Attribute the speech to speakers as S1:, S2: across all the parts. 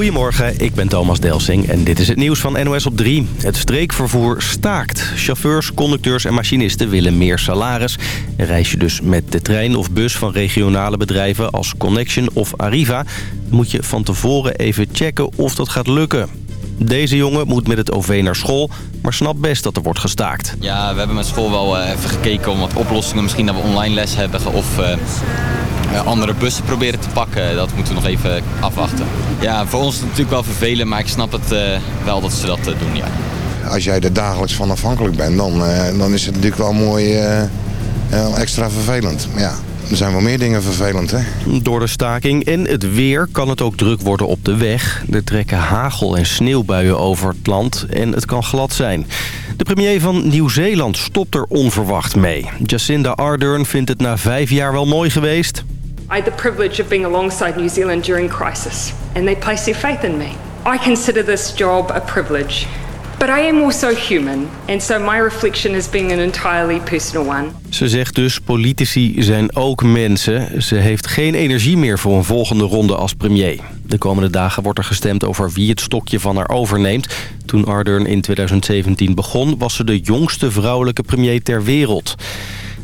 S1: Goedemorgen, ik ben Thomas Delsing en dit is het nieuws van NOS op 3. Het streekvervoer staakt. Chauffeurs, conducteurs en machinisten willen meer salaris. reis je dus met de trein of bus van regionale bedrijven als Connection of Arriva... moet je van tevoren even checken of dat gaat lukken. Deze jongen moet met het OV naar school, maar snapt best dat er wordt gestaakt.
S2: Ja, we hebben met school wel eh, even gekeken om wat oplossingen. Misschien dat we online les hebben of uh, andere bussen proberen te pakken. Dat moeten we nog even afwachten. Ja, voor ons is het natuurlijk wel vervelend, maar ik snap het uh, wel dat ze dat doen, ja.
S3: Als jij er dagelijks van afhankelijk bent, dan, dan is het natuurlijk wel mooi extra vervelend. Ja, er zijn wel meer dingen vervelend, hè?
S1: Door de staking en het weer kan het ook druk worden op de weg. Er trekken hagel- en sneeuwbuien over het land en het kan glad zijn. De premier van Nieuw-Zeeland stopt er onverwacht mee. Jacinda Ardern vindt het na vijf jaar wel mooi geweest.
S4: I had the privilege of being alongside New Zealand during crisis. And they placed their faith in me. I consider this job a privilege. But I am also human, and so my reflection has been an entirely personal one.
S1: Ze zegt dus, politici zijn ook mensen. Ze heeft geen energie meer voor een volgende ronde als premier. De komende dagen wordt er gestemd over wie het stokje van haar overneemt. Toen Ardern in 2017 begon, was ze de jongste vrouwelijke premier ter wereld.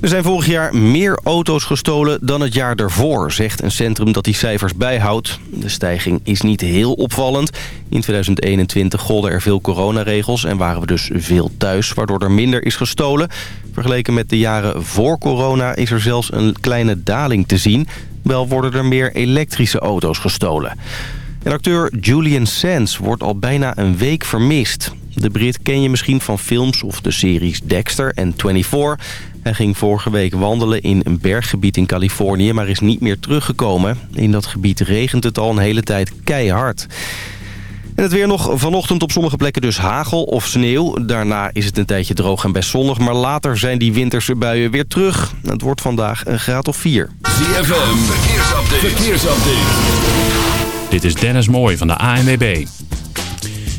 S1: Er zijn vorig jaar meer auto's gestolen dan het jaar ervoor, zegt een centrum dat die cijfers bijhoudt. De stijging is niet heel opvallend. In 2021 golden er veel coronaregels en waren we dus veel thuis, waardoor er minder is gestolen. Vergeleken met de jaren voor corona is er zelfs een kleine daling te zien. Wel worden er meer elektrische auto's gestolen. En acteur Julian Sands wordt al bijna een week vermist. De Brit ken je misschien van films of de series Dexter en 24. Hij ging vorige week wandelen in een berggebied in Californië, maar is niet meer teruggekomen. In dat gebied regent het al een hele tijd keihard. En het weer nog vanochtend op sommige plekken dus hagel of sneeuw. Daarna is het een tijdje droog en best zonnig. Maar later zijn die winterse buien weer terug. Het wordt vandaag een graad of 4.
S5: ZFM, verkeersupdate. verkeersupdate. Dit is Dennis Mooij van de ANWB.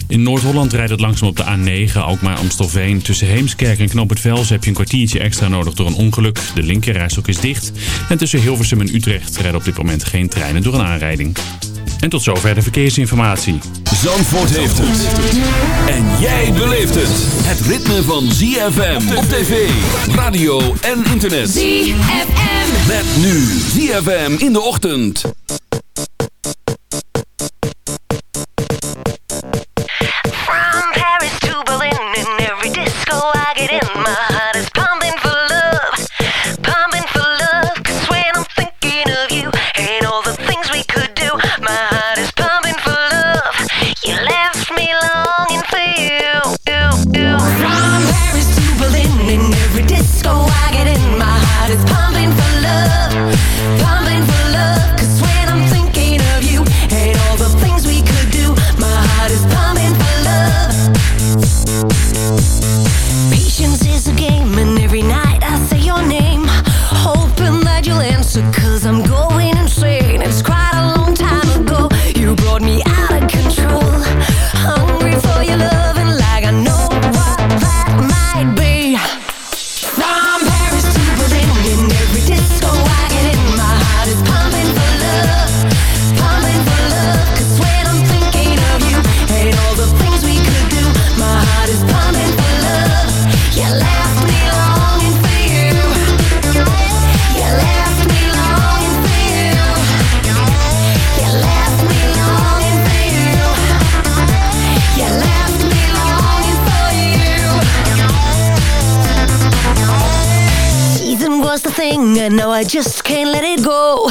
S5: In Noord-Holland rijdt het langzaam op de A9, ook maar Amstelveen. Tussen Heemskerk en Knoop het Vels heb je een kwartiertje extra nodig door een ongeluk. De linkerrijstok is dicht. En tussen Hilversum en Utrecht rijden op dit moment geen treinen door een aanrijding. En tot zover de verkeersinformatie.
S6: Zandvoort heeft het. En jij beleeft het. Het ritme van ZFM op tv, radio en internet.
S7: ZFM.
S6: Met nu ZFM in de ochtend.
S8: I just can't let it go.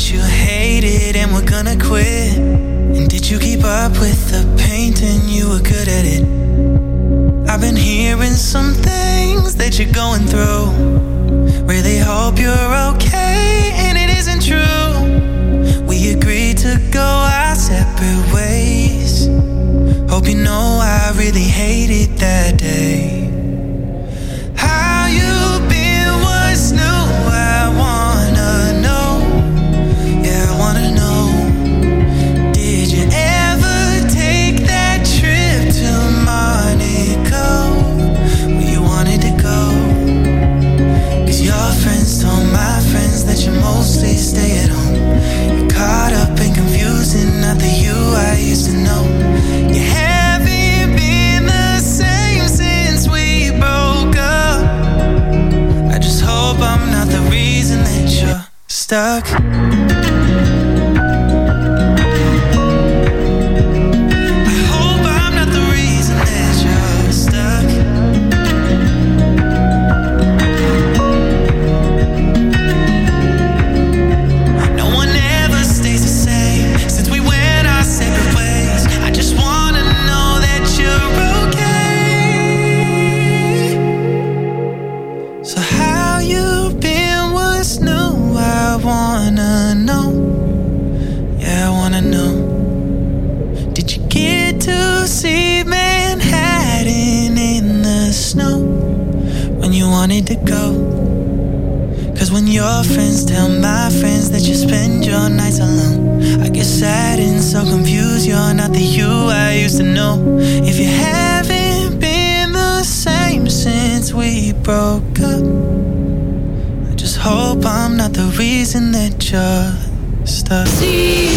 S9: you
S10: hated and were gonna quit. And did you keep up with the painting? You were good at it. I've been hearing some things that you're going through. Really hope you're okay and it isn't true. We agreed to go our separate ways. Hope you know I really hated that day. stuck. confused, you're not the you I used to know. If you haven't been the same since we broke up, I just hope I'm not the reason that you're stuck.
S11: CFM.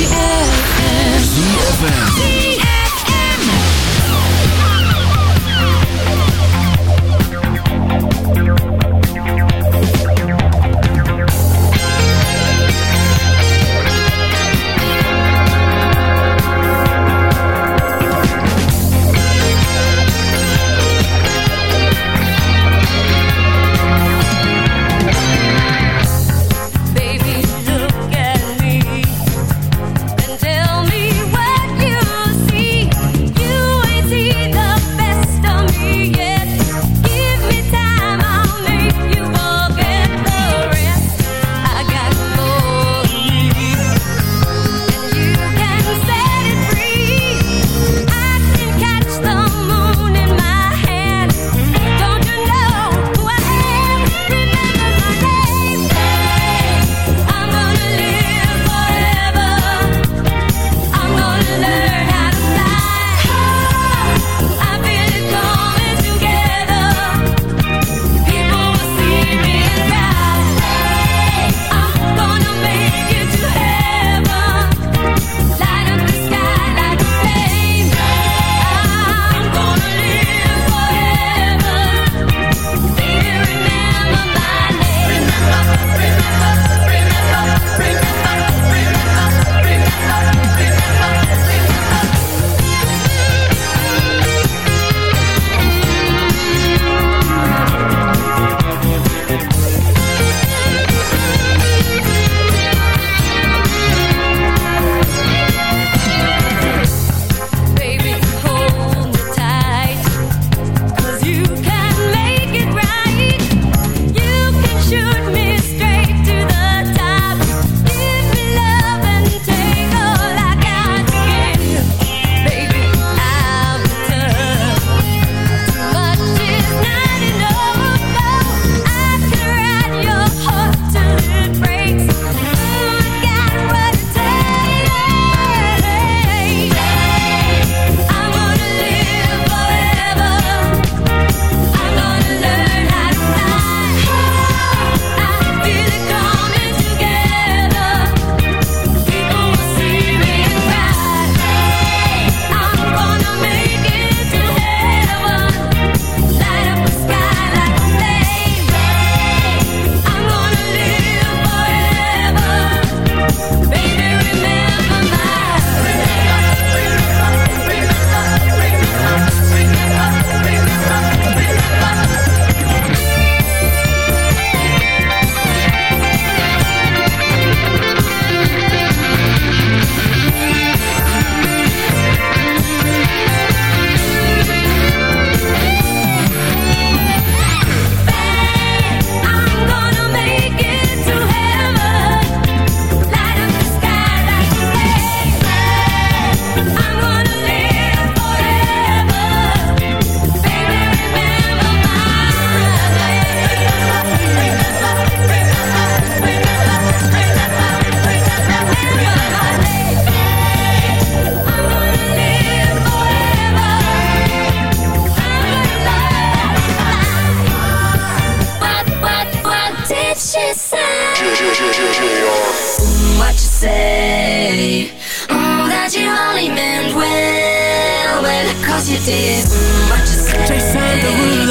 S11: did. What you said. Mm,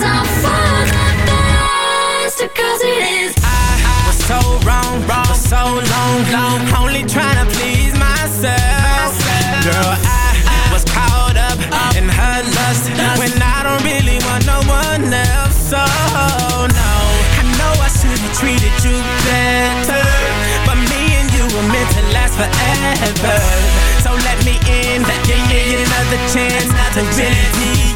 S11: all for the best because it is.
S12: I, was so wrong, wrong so long, long. Only trying to please myself. Girl, I, was caught up, in her lust when I don't really want no one else. So no, I know I should have treated you better, but me and you were meant to last forever the chance not to chance.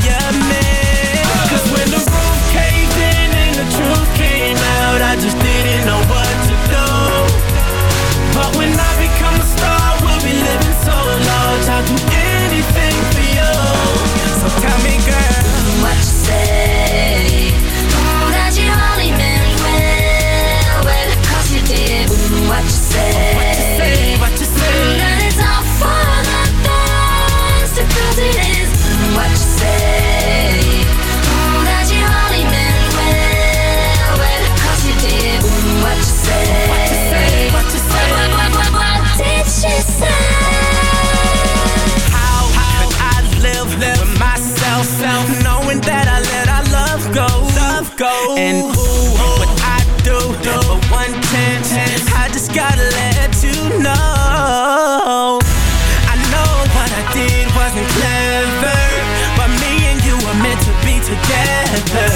S7: head.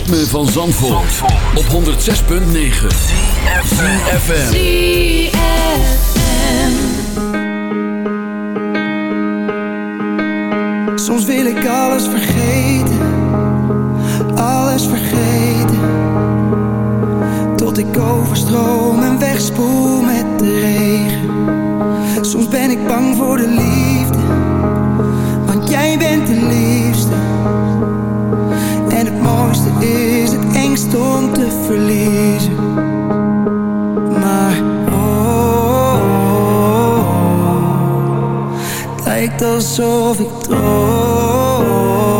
S7: ritme van Zandvoort, op 106.9 ZFM
S13: Soms wil ik alles vergeten. Alles vergeten. Tot ik overstroom en wegspoel met de regen. Soms ben ik bang voor de liefde. is het om te verliezen. Maar oh, oh, oh, oh lijkt alsof ik droom.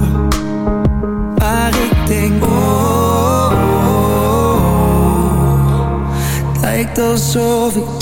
S13: Alsof ik.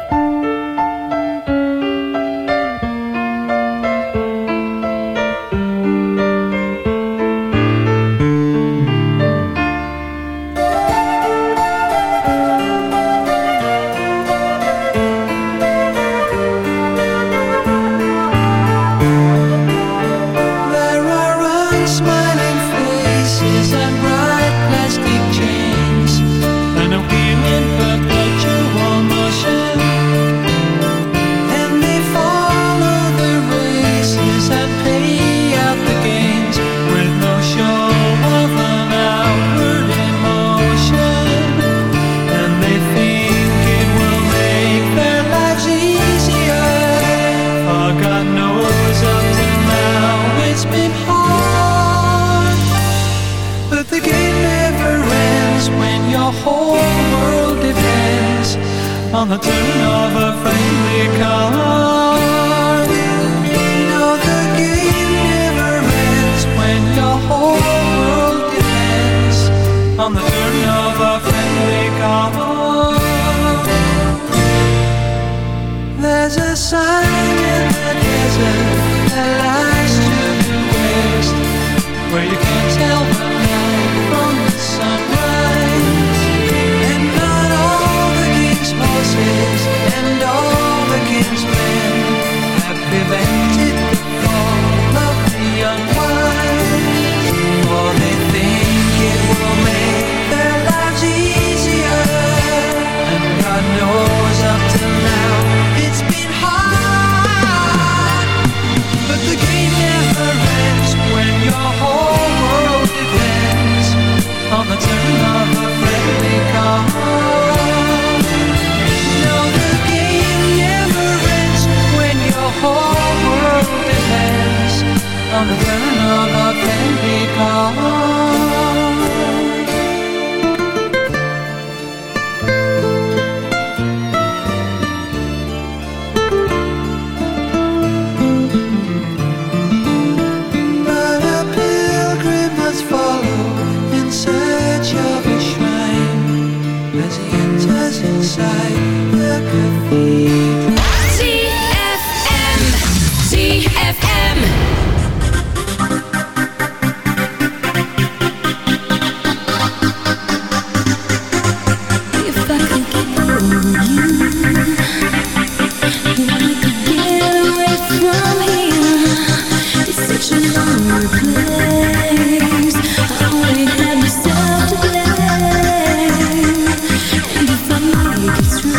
S14: Take it.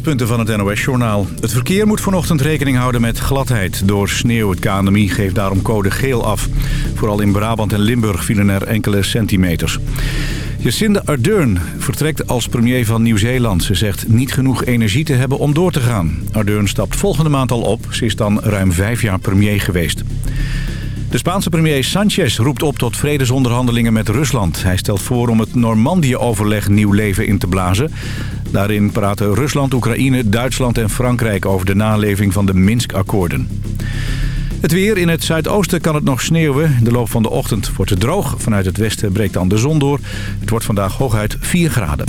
S15: Hoofdpunten van het NOS-journaal. Het verkeer moet vanochtend rekening houden met gladheid door sneeuw. Het KNMI geeft daarom code geel af. Vooral in Brabant en Limburg vielen er enkele centimeters. Jacinda Ardern vertrekt als premier van Nieuw-Zeeland. Ze zegt niet genoeg energie te hebben om door te gaan. Ardern stapt volgende maand al op. Ze is dan ruim vijf jaar premier geweest. De Spaanse premier Sanchez roept op tot vredesonderhandelingen met Rusland. Hij stelt voor om het Normandië-overleg nieuw leven in te blazen. Daarin praten Rusland, Oekraïne, Duitsland en Frankrijk over de naleving van de Minsk-akkoorden. Het weer. In het zuidoosten kan het nog sneeuwen. In de loop van de ochtend wordt het droog. Vanuit het westen breekt dan de zon door. Het wordt vandaag hooguit 4 graden.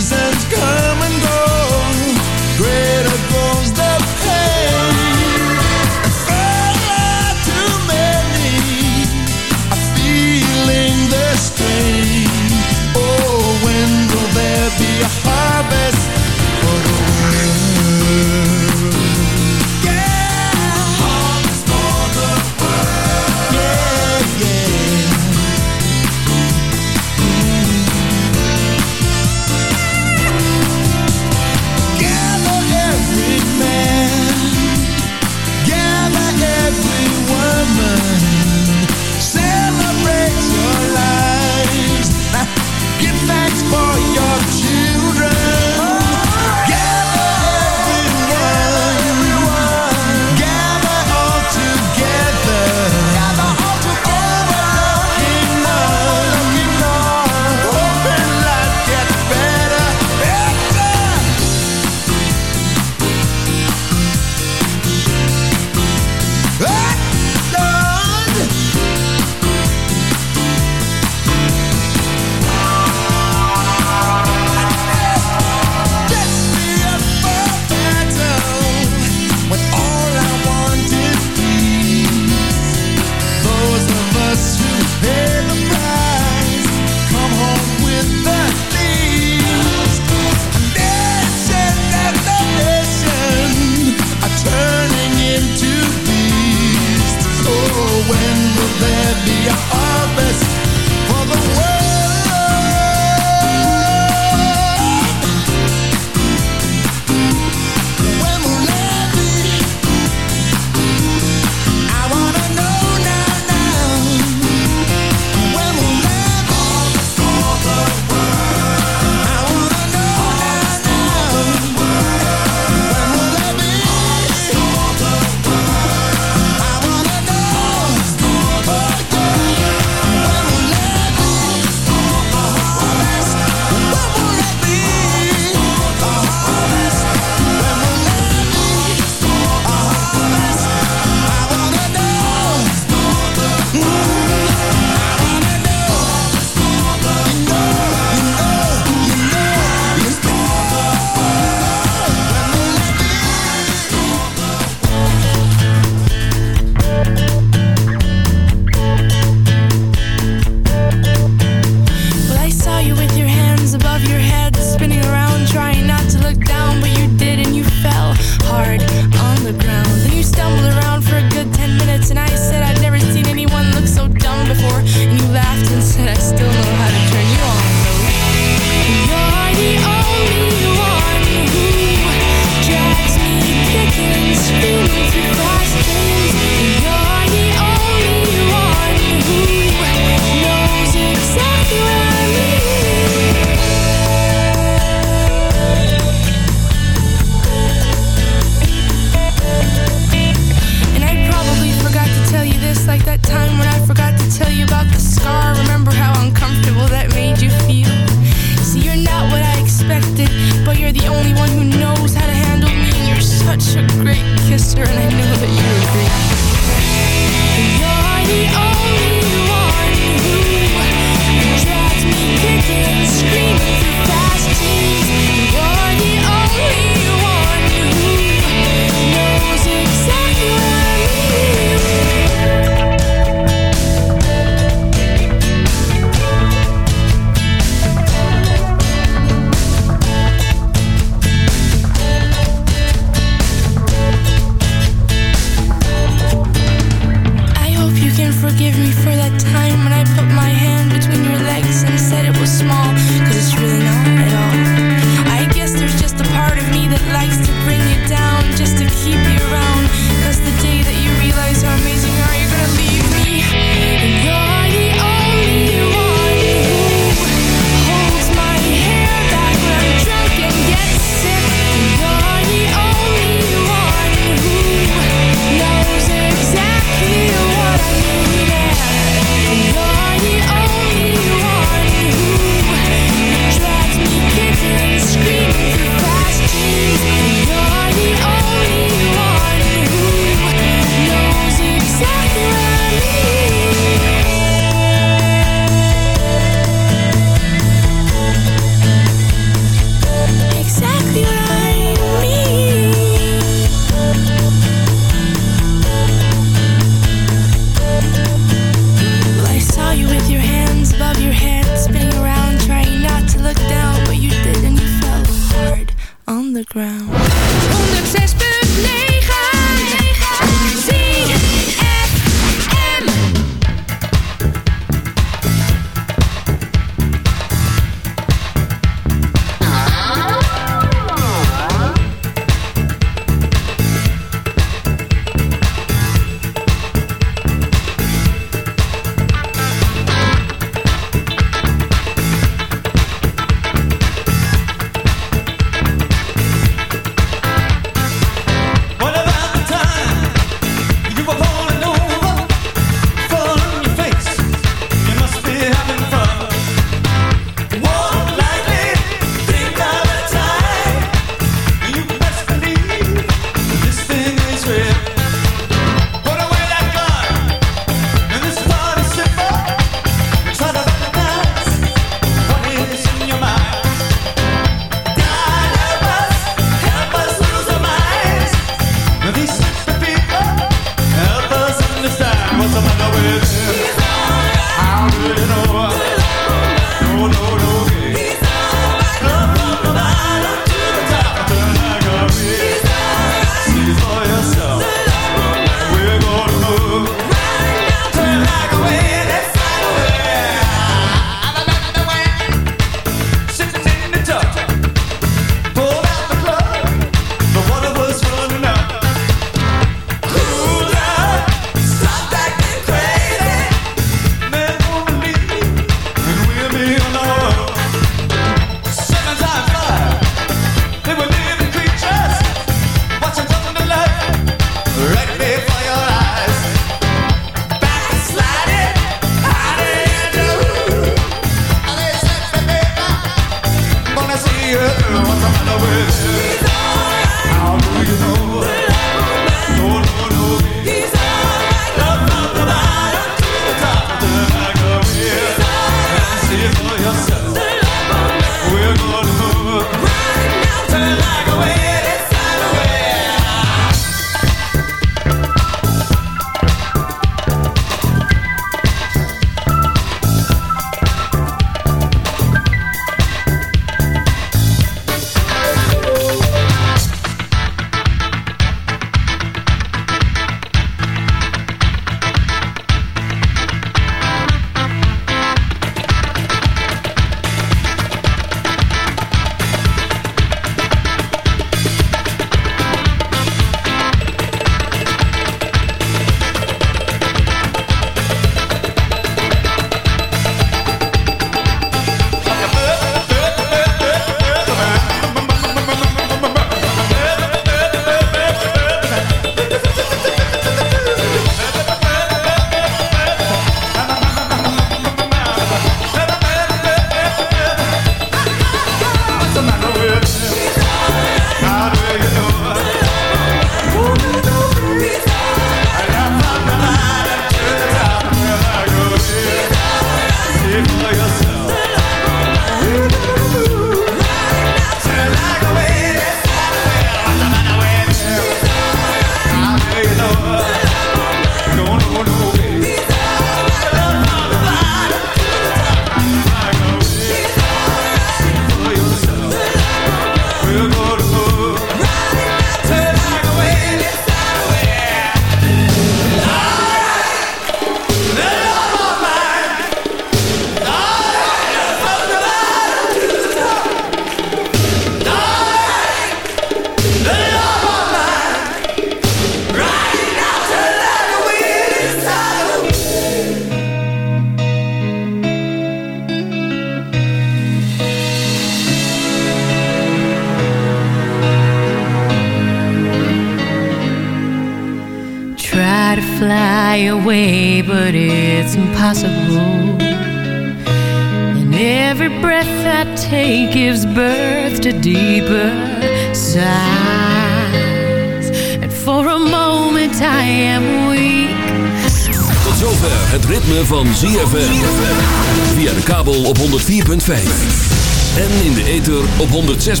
S16: 106.9.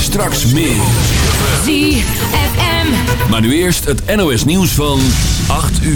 S16: Straks meer.
S14: ZFM.
S16: Maar nu eerst het NOS nieuws van 8 uur.